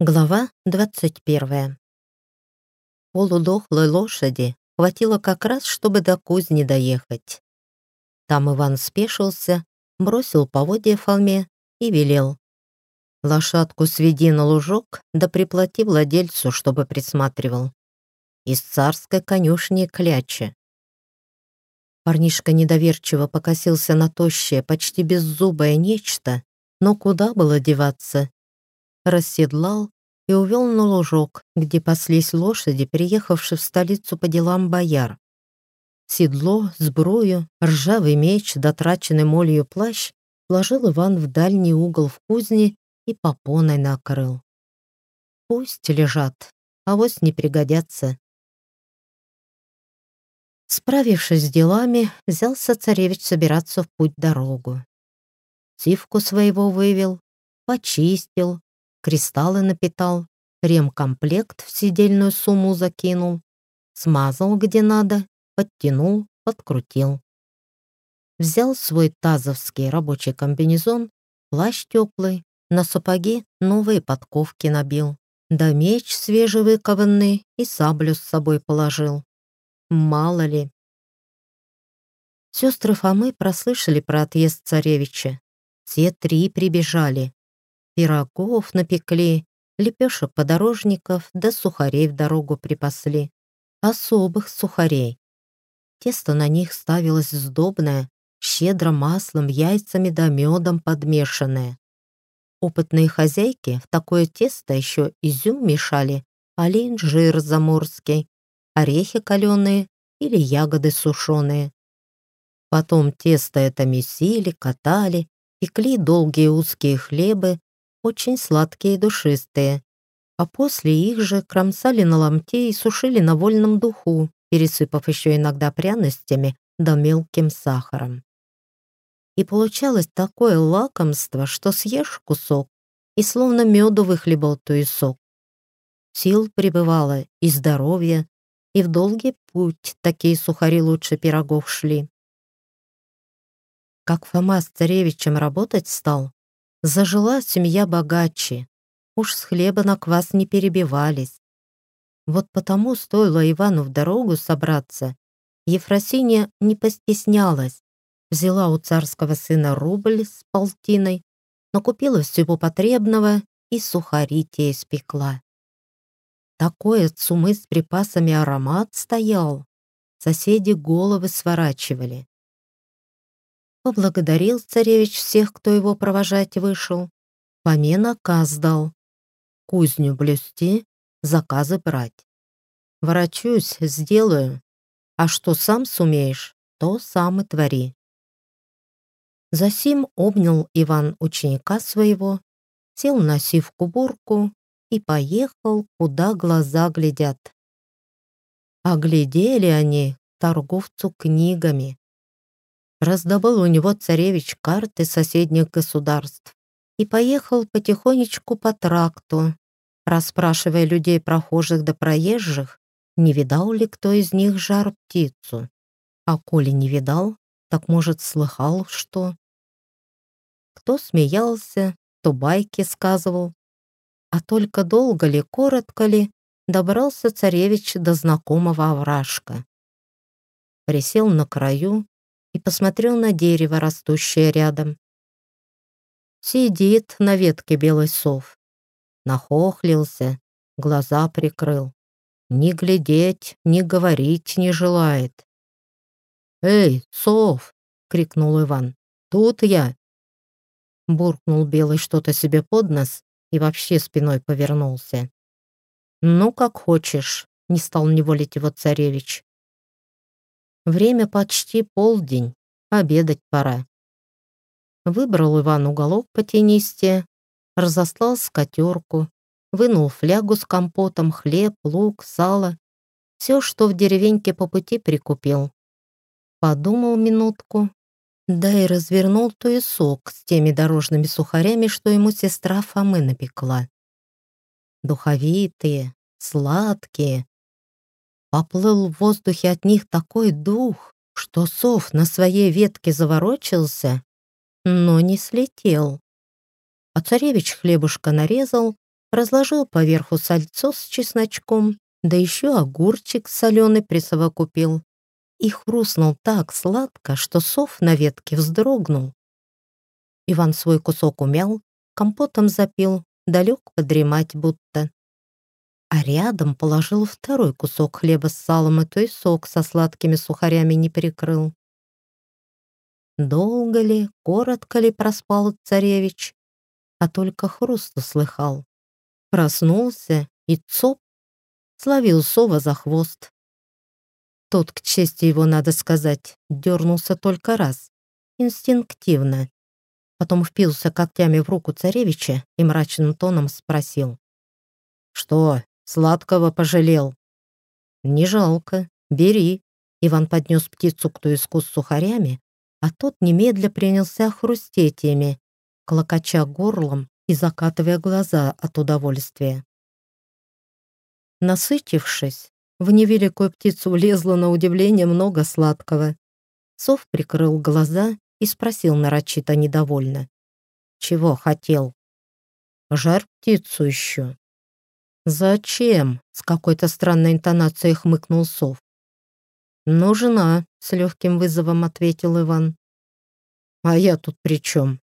Глава 21. Полудохлой лошади хватило как раз, чтобы до кузни доехать. Там Иван спешился, бросил поводья в холме и велел. Лошадку сведи на лужок, да приплати владельцу, чтобы присматривал. Из царской конюшни кляча. Парнишка недоверчиво покосился на тощее, почти беззубое нечто, но куда было деваться? Расседлал и увел на лужок, где паслись лошади, приехавшие в столицу по делам бояр. Седло, сбрую, ржавый меч, дотраченный молью плащ вложил Иван в дальний угол в кузне и попоной накрыл. Пусть лежат, а вось не пригодятся. Справившись с делами, взялся царевич собираться в путь-дорогу. Сивку своего вывел, почистил, кристаллы напитал, ремкомплект в сидельную сумму закинул, смазал где надо, подтянул, подкрутил. Взял свой тазовский рабочий комбинезон, плащ теплый, на сапоги новые подковки набил, да меч свежевыкованный и саблю с собой положил. Мало ли. Сестры Фомы прослышали про отъезд царевича. Все три прибежали, Пирогов напекли, лепешек подорожников да сухарей в дорогу припасли. Особых сухарей. Тесто на них ставилось сдобное, щедро маслом, яйцами да медом подмешанное. Опытные хозяйки в такое тесто еще изюм мешали, олень жир заморский, орехи каленые или ягоды сушеные. Потом тесто это месили, катали, пекли долгие узкие хлебы, очень сладкие и душистые, а после их же кромсали на ломте и сушили на вольном духу, пересыпав еще иногда пряностями да мелким сахаром. И получалось такое лакомство, что съешь кусок и словно меду выхлебал сок. Сил прибывало и здоровье, и в долгий путь такие сухари лучше пирогов шли. Как Фома с царевичем работать стал, Зажила семья богаче. Уж с хлеба на квас не перебивались. Вот потому стоило Ивану в дорогу собраться. Ефросинья не постеснялась. Взяла у царского сына рубль с полтиной, накупила всего потребного и сухари те испекла. Такой от сумы с припасами аромат стоял. Соседи головы сворачивали. Поблагодарил царевич всех, кто его провожать вышел. Фоме наказ дал. Кузню блюсти, заказы брать. Ворочусь, сделаю. А что сам сумеешь, то сам и твори. Засим обнял Иван ученика своего, сел на сивку-бурку и поехал, куда глаза глядят. А глядели они торговцу книгами раздобыл у него царевич карты соседних государств и поехал потихонечку по тракту, расспрашивая людей прохожих да проезжих, не видал ли кто из них жар-птицу. А коли не видал, так, может, слыхал, что... Кто смеялся, то байки сказывал. А только долго ли, коротко ли, добрался царевич до знакомого овражка. Присел на краю, и посмотрел на дерево, растущее рядом. Сидит на ветке белый сов. Нахохлился, глаза прикрыл. Ни глядеть, ни говорить не желает. «Эй, сов!» — крикнул Иван. «Тут я!» Буркнул белый что-то себе под нос и вообще спиной повернулся. «Ну, как хочешь», — не стал неволить его царевич. Время почти полдень, обедать пора. Выбрал Иван уголок потенистее, разослал скатерку, вынул флягу с компотом, хлеб, лук, сало, все, что в деревеньке по пути прикупил. Подумал минутку, да и развернул то и сок с теми дорожными сухарями, что ему сестра Фомы напекла. Духовитые, сладкие, Поплыл в воздухе от них такой дух, что сов на своей ветке заворочился, но не слетел. А царевич хлебушка нарезал, разложил поверху сальцо с чесночком, да еще огурчик соленый присовокупил. И хрустнул так сладко, что сов на ветке вздрогнул. Иван свой кусок умял, компотом запил, далек подремать будто. А рядом положил второй кусок хлеба с салом, и то и сок со сладкими сухарями не перекрыл. Долго ли, коротко ли проспал царевич, а только хруст услыхал. Проснулся и цоп, словил сова за хвост. Тот, к чести его, надо сказать, дернулся только раз, инстинктивно. Потом впился когтями в руку царевича и мрачным тоном спросил. «Что, сладкого пожалел?» «Не жалко, бери». Иван поднес птицу к туиску с сухарями, а тот немедля принялся хрустеть ими, клокоча горлом и закатывая глаза от удовольствия. Насытившись, в невеликую птицу влезло на удивление много сладкого. Сов прикрыл глаза и спросил нарочито недовольно. «Чего хотел?» «Жар птицу еще». «Зачем?» — с какой-то странной интонацией хмыкнул Сов. «Нужна», — с легким вызовом ответил Иван. «А я тут при чем?»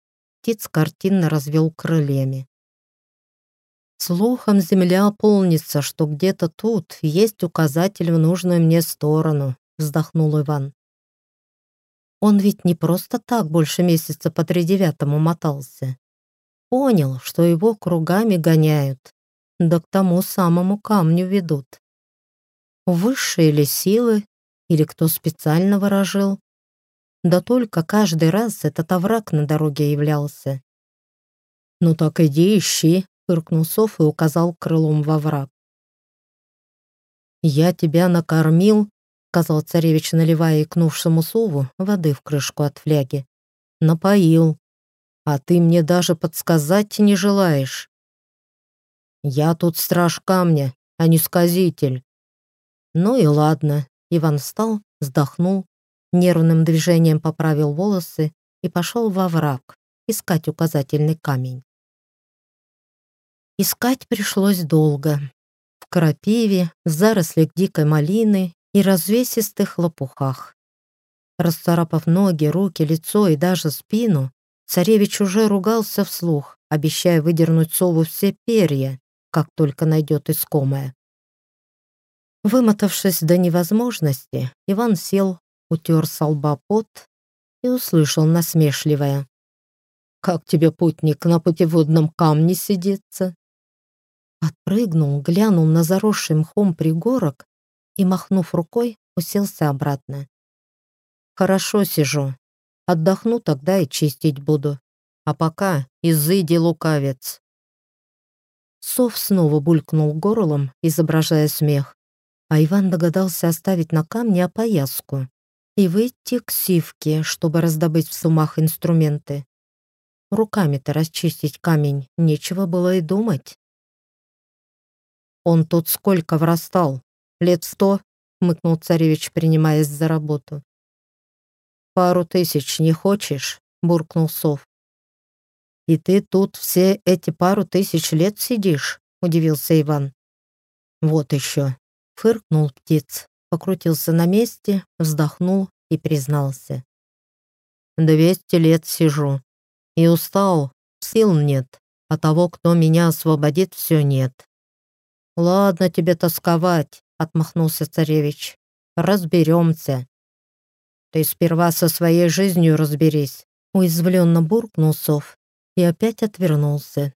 Птиц картинно развел крыльями. Слухом земля полнится, что где-то тут есть указатель в нужную мне сторону, вздохнул Иван. Он ведь не просто так больше месяца по тридевятому мотался. Понял, что его кругами гоняют, да к тому самому камню ведут. Высшие ли силы, или кто специально ворожил? Да только каждый раз этот овраг на дороге являлся. «Ну так иди ищи», — фыркнул Сов и указал крылом во враг. «Я тебя накормил», — сказал царевич, наливая икнувшему сову воды в крышку от фляги. «Напоил. А ты мне даже подсказать не желаешь. Я тут страж камня, а не сказитель». «Ну и ладно», — Иван встал, вздохнул нервным движением поправил волосы и пошел во враг искать указательный камень. Искать пришлось долго. В крапиве, в зарослях дикой малины и развесистых лопухах. Расцарапав ноги, руки, лицо и даже спину, царевич уже ругался вслух, обещая выдернуть сову все перья, как только найдет искомое. Вымотавшись до невозможности, Иван сел, утер с лба пот и услышал насмешливое. «Как тебе, путник, на путеводном камне сидится?» Отпрыгнул, глянул на заросший мхом пригорок и, махнув рукой, уселся обратно. «Хорошо сижу. Отдохну тогда и чистить буду. А пока изыди лукавец». Сов снова булькнул горлом, изображая смех, а Иван догадался оставить на камне опояску и выйти к сивке, чтобы раздобыть в сумах инструменты. Руками-то расчистить камень нечего было и думать. «Он тут сколько врастал? Лет сто?» — мыкнул царевич, принимаясь за работу. «Пару тысяч не хочешь?» — буркнул сов. «И ты тут все эти пару тысяч лет сидишь?» — удивился Иван. «Вот еще!» — фыркнул птиц покрутился на месте, вздохнул и признался. «Двести лет сижу. И устал, сил нет, а того, кто меня освободит, все нет». «Ладно тебе тосковать», — отмахнулся царевич. «Разберемся». «Ты сперва со своей жизнью разберись», — уязвленно буркнул сов и опять отвернулся.